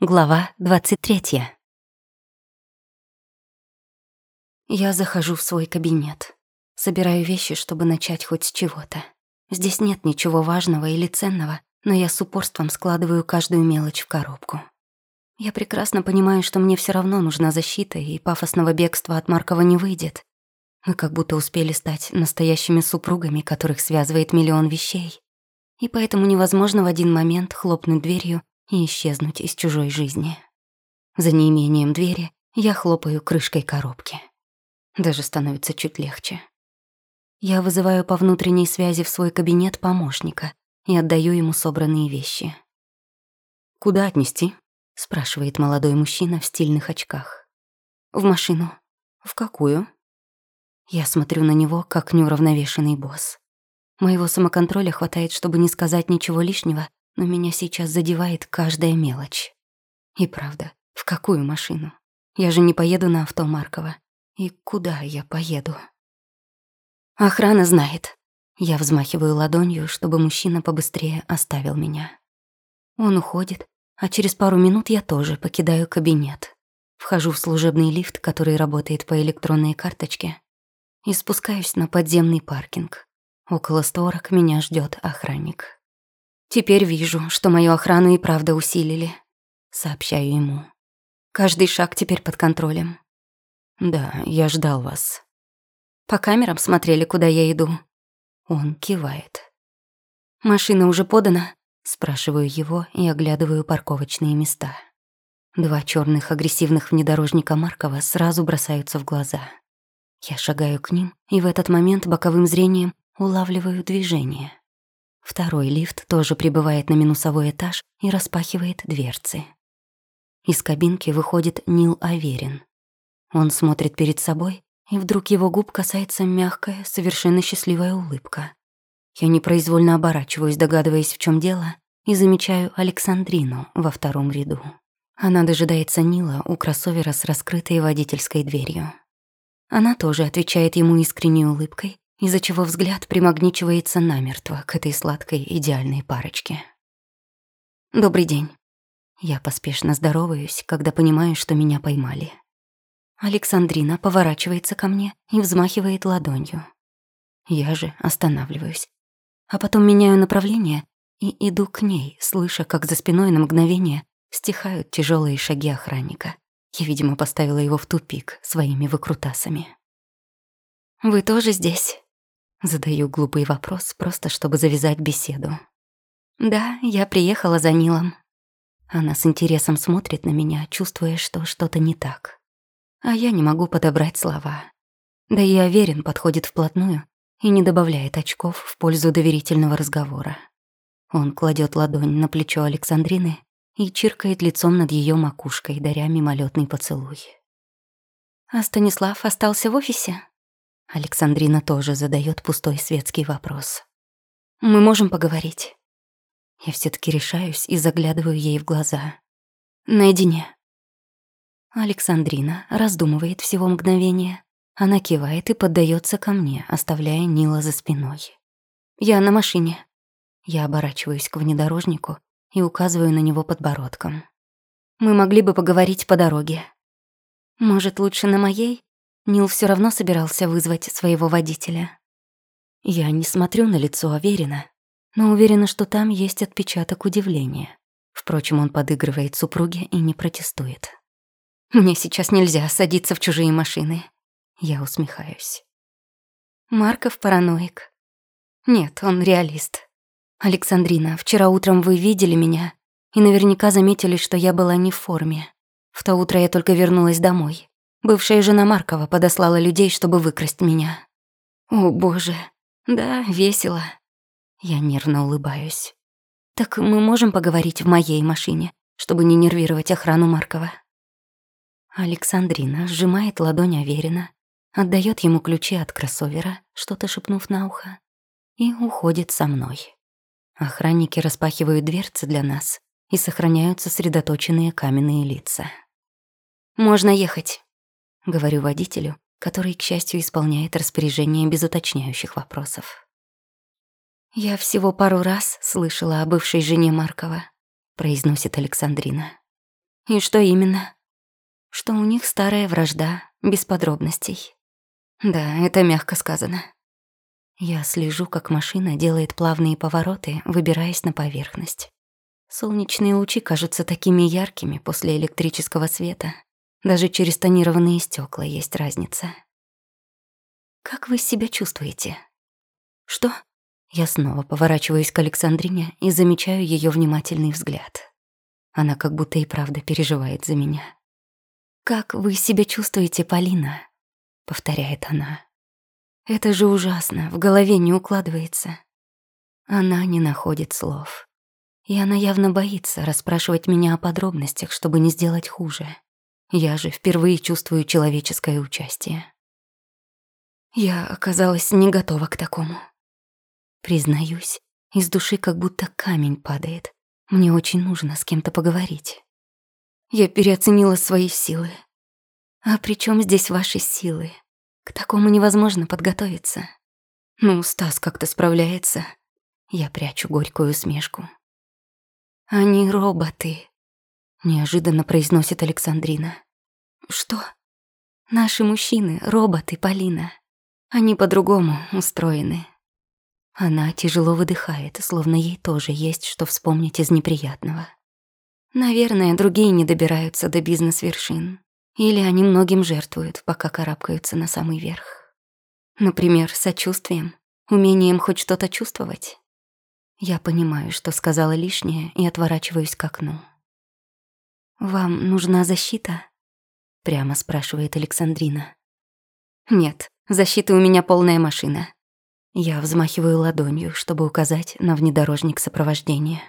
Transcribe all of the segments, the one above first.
Глава 23. Я захожу в свой кабинет. Собираю вещи, чтобы начать хоть с чего-то. Здесь нет ничего важного или ценного, но я с упорством складываю каждую мелочь в коробку. Я прекрасно понимаю, что мне все равно нужна защита, и пафосного бегства от Маркова не выйдет. Мы как будто успели стать настоящими супругами, которых связывает миллион вещей. И поэтому невозможно в один момент хлопнуть дверью и исчезнуть из чужой жизни. За неимением двери я хлопаю крышкой коробки. Даже становится чуть легче. Я вызываю по внутренней связи в свой кабинет помощника и отдаю ему собранные вещи. «Куда отнести?» — спрашивает молодой мужчина в стильных очках. «В машину». «В какую?» Я смотрю на него, как неуравновешенный босс. Моего самоконтроля хватает, чтобы не сказать ничего лишнего, но меня сейчас задевает каждая мелочь. И правда, в какую машину? Я же не поеду на авто Маркова. И куда я поеду? Охрана знает. Я взмахиваю ладонью, чтобы мужчина побыстрее оставил меня. Он уходит, а через пару минут я тоже покидаю кабинет. Вхожу в служебный лифт, который работает по электронной карточке, и спускаюсь на подземный паркинг. Около створок меня ждет охранник. Теперь вижу, что мою охрану и правда усилили. Сообщаю ему. Каждый шаг теперь под контролем. Да, я ждал вас. По камерам смотрели, куда я иду. Он кивает. Машина уже подана? Спрашиваю его и оглядываю парковочные места. Два черных агрессивных внедорожника Маркова сразу бросаются в глаза. Я шагаю к ним, и в этот момент боковым зрением улавливаю движение. Второй лифт тоже прибывает на минусовой этаж и распахивает дверцы. Из кабинки выходит Нил Аверин. Он смотрит перед собой, и вдруг его губ касается мягкая, совершенно счастливая улыбка. Я непроизвольно оборачиваюсь, догадываясь, в чем дело, и замечаю Александрину во втором ряду. Она дожидается Нила у кроссовера с раскрытой водительской дверью. Она тоже отвечает ему искренней улыбкой из-за чего взгляд примагничивается намертво к этой сладкой идеальной парочке. «Добрый день». Я поспешно здороваюсь, когда понимаю, что меня поймали. Александрина поворачивается ко мне и взмахивает ладонью. Я же останавливаюсь. А потом меняю направление и иду к ней, слыша, как за спиной на мгновение стихают тяжелые шаги охранника. Я, видимо, поставила его в тупик своими выкрутасами. «Вы тоже здесь?» Задаю глупый вопрос, просто чтобы завязать беседу. «Да, я приехала за Нилом». Она с интересом смотрит на меня, чувствуя, что что-то не так. А я не могу подобрать слова. Да и Аверин подходит вплотную и не добавляет очков в пользу доверительного разговора. Он кладет ладонь на плечо Александрины и чиркает лицом над ее макушкой, даря мимолетный поцелуй. «А Станислав остался в офисе?» Александрина тоже задает пустой светский вопрос. «Мы можем поговорить?» Я все таки решаюсь и заглядываю ей в глаза. «Наедине». Александрина раздумывает всего мгновение. Она кивает и поддается ко мне, оставляя Нила за спиной. «Я на машине». Я оборачиваюсь к внедорожнику и указываю на него подбородком. «Мы могли бы поговорить по дороге». «Может, лучше на моей?» Нил все равно собирался вызвать своего водителя. Я не смотрю на лицо Аверина, но уверена, что там есть отпечаток удивления. Впрочем, он подыгрывает супруге и не протестует. «Мне сейчас нельзя садиться в чужие машины». Я усмехаюсь. Марков параноик. Нет, он реалист. Александрина, вчера утром вы видели меня и наверняка заметили, что я была не в форме. В то утро я только вернулась домой. Бывшая жена Маркова подослала людей, чтобы выкрасть меня. О, боже. Да, весело. Я нервно улыбаюсь. Так мы можем поговорить в моей машине, чтобы не нервировать охрану Маркова. Александрина сжимает ладонь Аверина, отдает ему ключи от кроссовера, что-то шепнув на ухо, и уходит со мной. Охранники распахивают дверцы для нас и сохраняют сосредоточенные каменные лица. «Можно ехать», говорю водителю, который, к счастью, исполняет распоряжение без уточняющих вопросов. «Я всего пару раз слышала о бывшей жене Маркова», — произносит Александрина. И что именно? Что у них старая вражда, без подробностей. Да, это мягко сказано. Я слежу, как машина делает плавные повороты, выбираясь на поверхность. Солнечные лучи кажутся такими яркими после электрического света. Даже через тонированные стекла есть разница. Как вы себя чувствуете? Что? Я снова поворачиваюсь к Александрине и замечаю ее внимательный взгляд. Она как будто и правда переживает за меня. «Как вы себя чувствуете, Полина?» — повторяет она. «Это же ужасно, в голове не укладывается». Она не находит слов. И она явно боится расспрашивать меня о подробностях, чтобы не сделать хуже. Я же впервые чувствую человеческое участие. Я оказалась не готова к такому. Признаюсь, из души как будто камень падает. Мне очень нужно с кем-то поговорить. Я переоценила свои силы. А при чем здесь ваши силы? К такому невозможно подготовиться. Ну, Стас как-то справляется. Я прячу горькую усмешку. Они роботы, неожиданно произносит Александрина. Что? Наши мужчины роботы, Полина. Они по-другому устроены. Она тяжело выдыхает, словно ей тоже есть что вспомнить из неприятного. Наверное, другие не добираются до бизнес-вершин. Или они многим жертвуют, пока карабкаются на самый верх. Например, сочувствием, умением хоть что-то чувствовать. Я понимаю, что сказала лишнее, и отворачиваюсь к окну. «Вам нужна защита?» — прямо спрашивает Александрина. «Нет, защиты у меня полная машина. Я взмахиваю ладонью, чтобы указать на внедорожник сопровождения.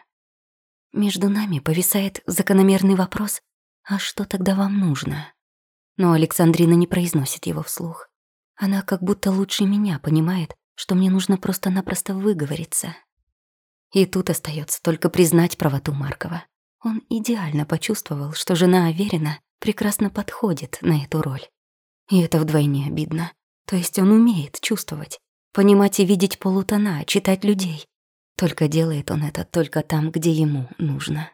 Между нами повисает закономерный вопрос «А что тогда вам нужно?» Но Александрина не произносит его вслух. Она как будто лучше меня понимает, что мне нужно просто-напросто выговориться. И тут остается только признать правоту Маркова. Он идеально почувствовал, что жена Аверина прекрасно подходит на эту роль. И это вдвойне обидно. То есть он умеет чувствовать, понимать и видеть полутона, читать людей. Только делает он это только там, где ему нужно.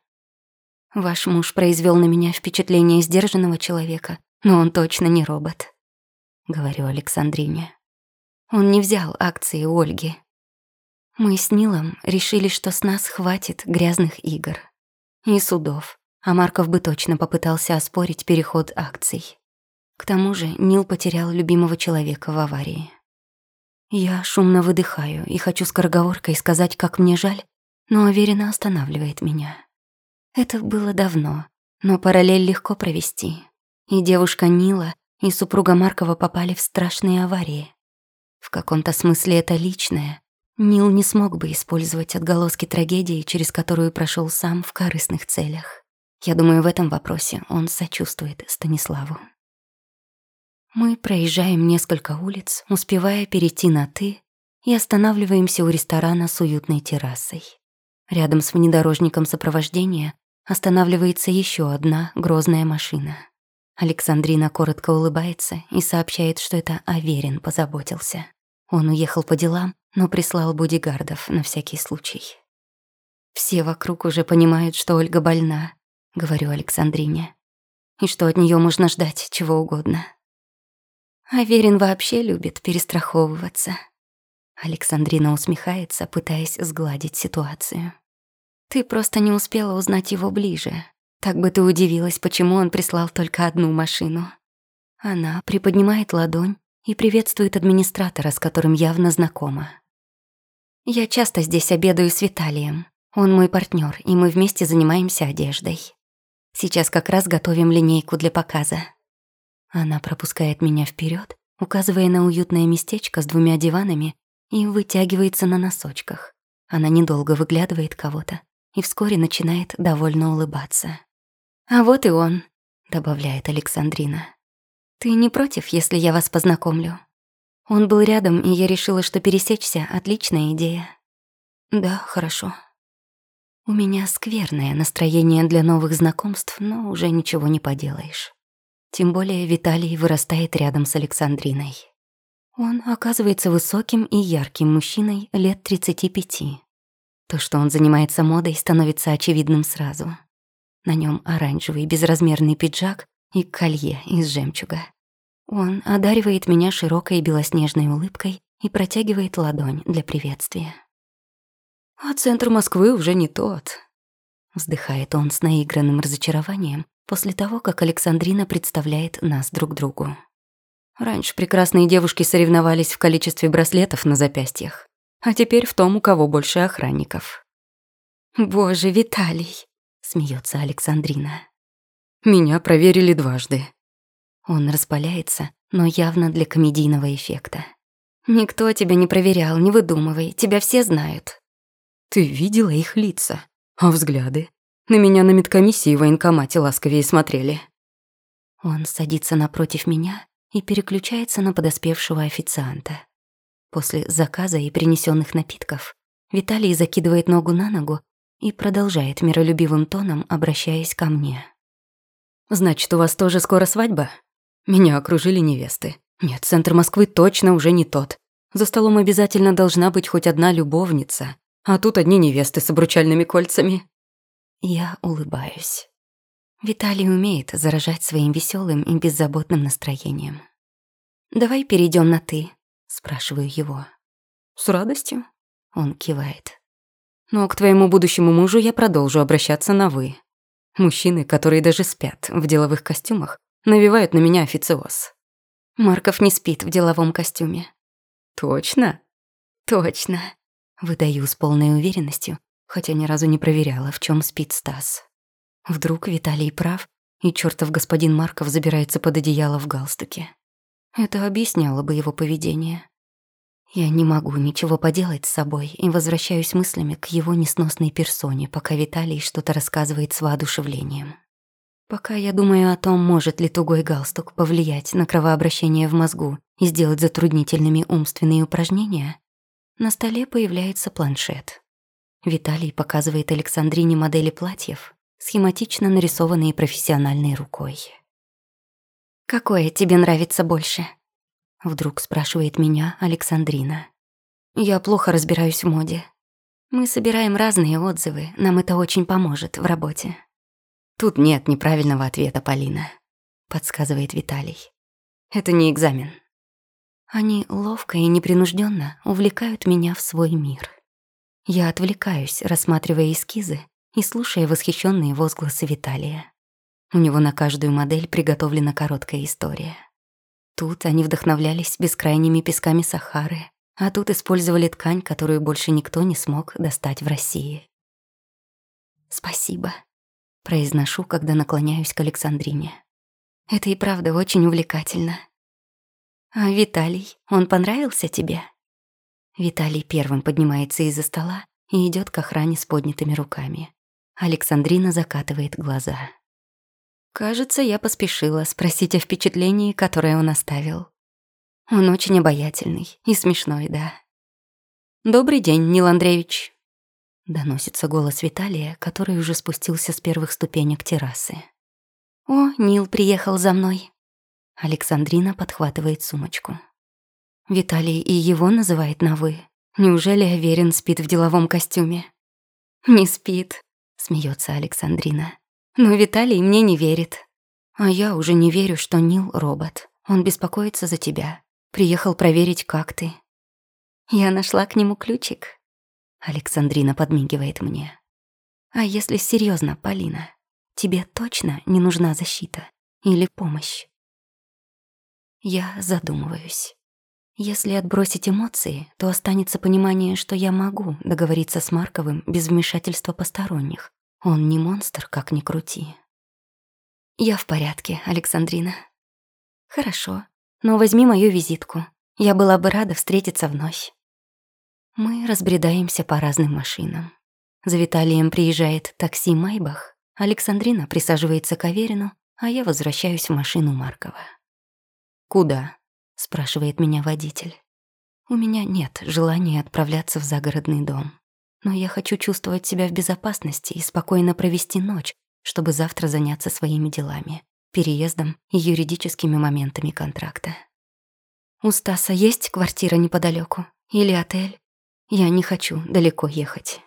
Ваш муж произвел на меня впечатление сдержанного человека, но он точно не робот, говорю Александрине. Он не взял акции у Ольги. Мы с Нилом решили, что с нас хватит грязных игр и судов, а Марков бы точно попытался оспорить переход акций. К тому же Нил потерял любимого человека в аварии. Я шумно выдыхаю и хочу скороговоркой сказать, как мне жаль, но уверенно останавливает меня. Это было давно, но параллель легко провести. И девушка Нила, и супруга Маркова попали в страшные аварии. В каком-то смысле это личное. Нил не смог бы использовать отголоски трагедии, через которую прошел сам в корыстных целях. Я думаю, в этом вопросе он сочувствует Станиславу. Мы проезжаем несколько улиц, успевая перейти на «ты» и останавливаемся у ресторана с уютной террасой. Рядом с внедорожником сопровождения останавливается еще одна грозная машина. Александрина коротко улыбается и сообщает, что это Аверин позаботился. Он уехал по делам, но прислал бодигардов на всякий случай. «Все вокруг уже понимают, что Ольга больна», — говорю Александрине, «и что от нее можно ждать чего угодно». Аверин вообще любит перестраховываться. Александрина усмехается, пытаясь сгладить ситуацию. Ты просто не успела узнать его ближе. Так бы ты удивилась, почему он прислал только одну машину. Она приподнимает ладонь и приветствует администратора, с которым явно знакома. Я часто здесь обедаю с Виталием. Он мой партнер, и мы вместе занимаемся одеждой. Сейчас как раз готовим линейку для показа. Она пропускает меня вперед, указывая на уютное местечко с двумя диванами и вытягивается на носочках. Она недолго выглядывает кого-то и вскоре начинает довольно улыбаться. «А вот и он», — добавляет Александрина. «Ты не против, если я вас познакомлю?» Он был рядом, и я решила, что пересечься — отличная идея. «Да, хорошо». У меня скверное настроение для новых знакомств, но уже ничего не поделаешь. Тем более Виталий вырастает рядом с Александриной. Он оказывается высоким и ярким мужчиной лет 35. То, что он занимается модой, становится очевидным сразу. На нем оранжевый безразмерный пиджак и колье из жемчуга. Он одаривает меня широкой белоснежной улыбкой и протягивает ладонь для приветствия. «А центр Москвы уже не тот», — вздыхает он с наигранным разочарованием после того, как Александрина представляет нас друг другу. Раньше прекрасные девушки соревновались в количестве браслетов на запястьях, а теперь в том, у кого больше охранников. «Боже, Виталий!» — смеется Александрина. «Меня проверили дважды». Он распаляется, но явно для комедийного эффекта. «Никто тебя не проверял, не выдумывай, тебя все знают». «Ты видела их лица? А взгляды? На меня на медкомиссии в военкомате ласковее смотрели». Он садится напротив меня и переключается на подоспевшего официанта. После заказа и принесенных напитков Виталий закидывает ногу на ногу и продолжает миролюбивым тоном, обращаясь ко мне. «Значит, у вас тоже скоро свадьба? Меня окружили невесты. Нет, центр Москвы точно уже не тот. За столом обязательно должна быть хоть одна любовница, а тут одни невесты с обручальными кольцами». Я улыбаюсь. Виталий умеет заражать своим веселым и беззаботным настроением. «Давай перейдем на «ты», — спрашиваю его. «С радостью?» — он кивает. Но к твоему будущему мужу я продолжу обращаться на «вы». Мужчины, которые даже спят в деловых костюмах, навевают на меня официоз. Марков не спит в деловом костюме. Точно? Точно. Выдаю с полной уверенностью, хотя ни разу не проверяла, в чем спит Стас. Вдруг Виталий прав, и чертов господин Марков забирается под одеяло в галстуке. Это объясняло бы его поведение. Я не могу ничего поделать с собой и возвращаюсь мыслями к его несносной персоне, пока Виталий что-то рассказывает с воодушевлением. Пока я думаю о том, может ли тугой галстук повлиять на кровообращение в мозгу и сделать затруднительными умственные упражнения, на столе появляется планшет. Виталий показывает Александрине модели платьев, схематично нарисованные профессиональной рукой. «Какое тебе нравится больше?» Вдруг спрашивает меня Александрина. Я плохо разбираюсь в моде. Мы собираем разные отзывы, нам это очень поможет в работе. Тут нет неправильного ответа, Полина, подсказывает Виталий. Это не экзамен. Они ловко и непринужденно увлекают меня в свой мир. Я отвлекаюсь, рассматривая эскизы и слушая восхищенные возгласы Виталия. У него на каждую модель приготовлена короткая история. Тут они вдохновлялись бескрайними песками Сахары, а тут использовали ткань, которую больше никто не смог достать в России. «Спасибо», — произношу, когда наклоняюсь к Александрине. «Это и правда очень увлекательно». «А Виталий, он понравился тебе?» Виталий первым поднимается из-за стола и идет к охране с поднятыми руками. Александрина закатывает глаза. Кажется, я поспешила спросить о впечатлении, которое он оставил. Он очень обаятельный и смешной, да. «Добрый день, Нил Андреевич», — доносится голос Виталия, который уже спустился с первых ступенек террасы. «О, Нил приехал за мной». Александрина подхватывает сумочку. Виталий и его называет на «вы». Неужели Аверин спит в деловом костюме? «Не спит», — смеется Александрина. Но Виталий мне не верит. А я уже не верю, что Нил — робот. Он беспокоится за тебя. Приехал проверить, как ты. Я нашла к нему ключик. Александрина подмигивает мне. А если серьезно, Полина, тебе точно не нужна защита или помощь? Я задумываюсь. Если отбросить эмоции, то останется понимание, что я могу договориться с Марковым без вмешательства посторонних, он не монстр, как ни крути. Я в порядке, Александрина. Хорошо, но возьми мою визитку. Я была бы рада встретиться вновь. Мы разбредаемся по разным машинам. За Виталием приезжает такси Майбах, Александрина присаживается к Аверину, а я возвращаюсь в машину Маркова. «Куда?» — спрашивает меня водитель. У меня нет желания отправляться в загородный дом но я хочу чувствовать себя в безопасности и спокойно провести ночь, чтобы завтра заняться своими делами, переездом и юридическими моментами контракта. У Стаса есть квартира неподалеку или отель? Я не хочу далеко ехать.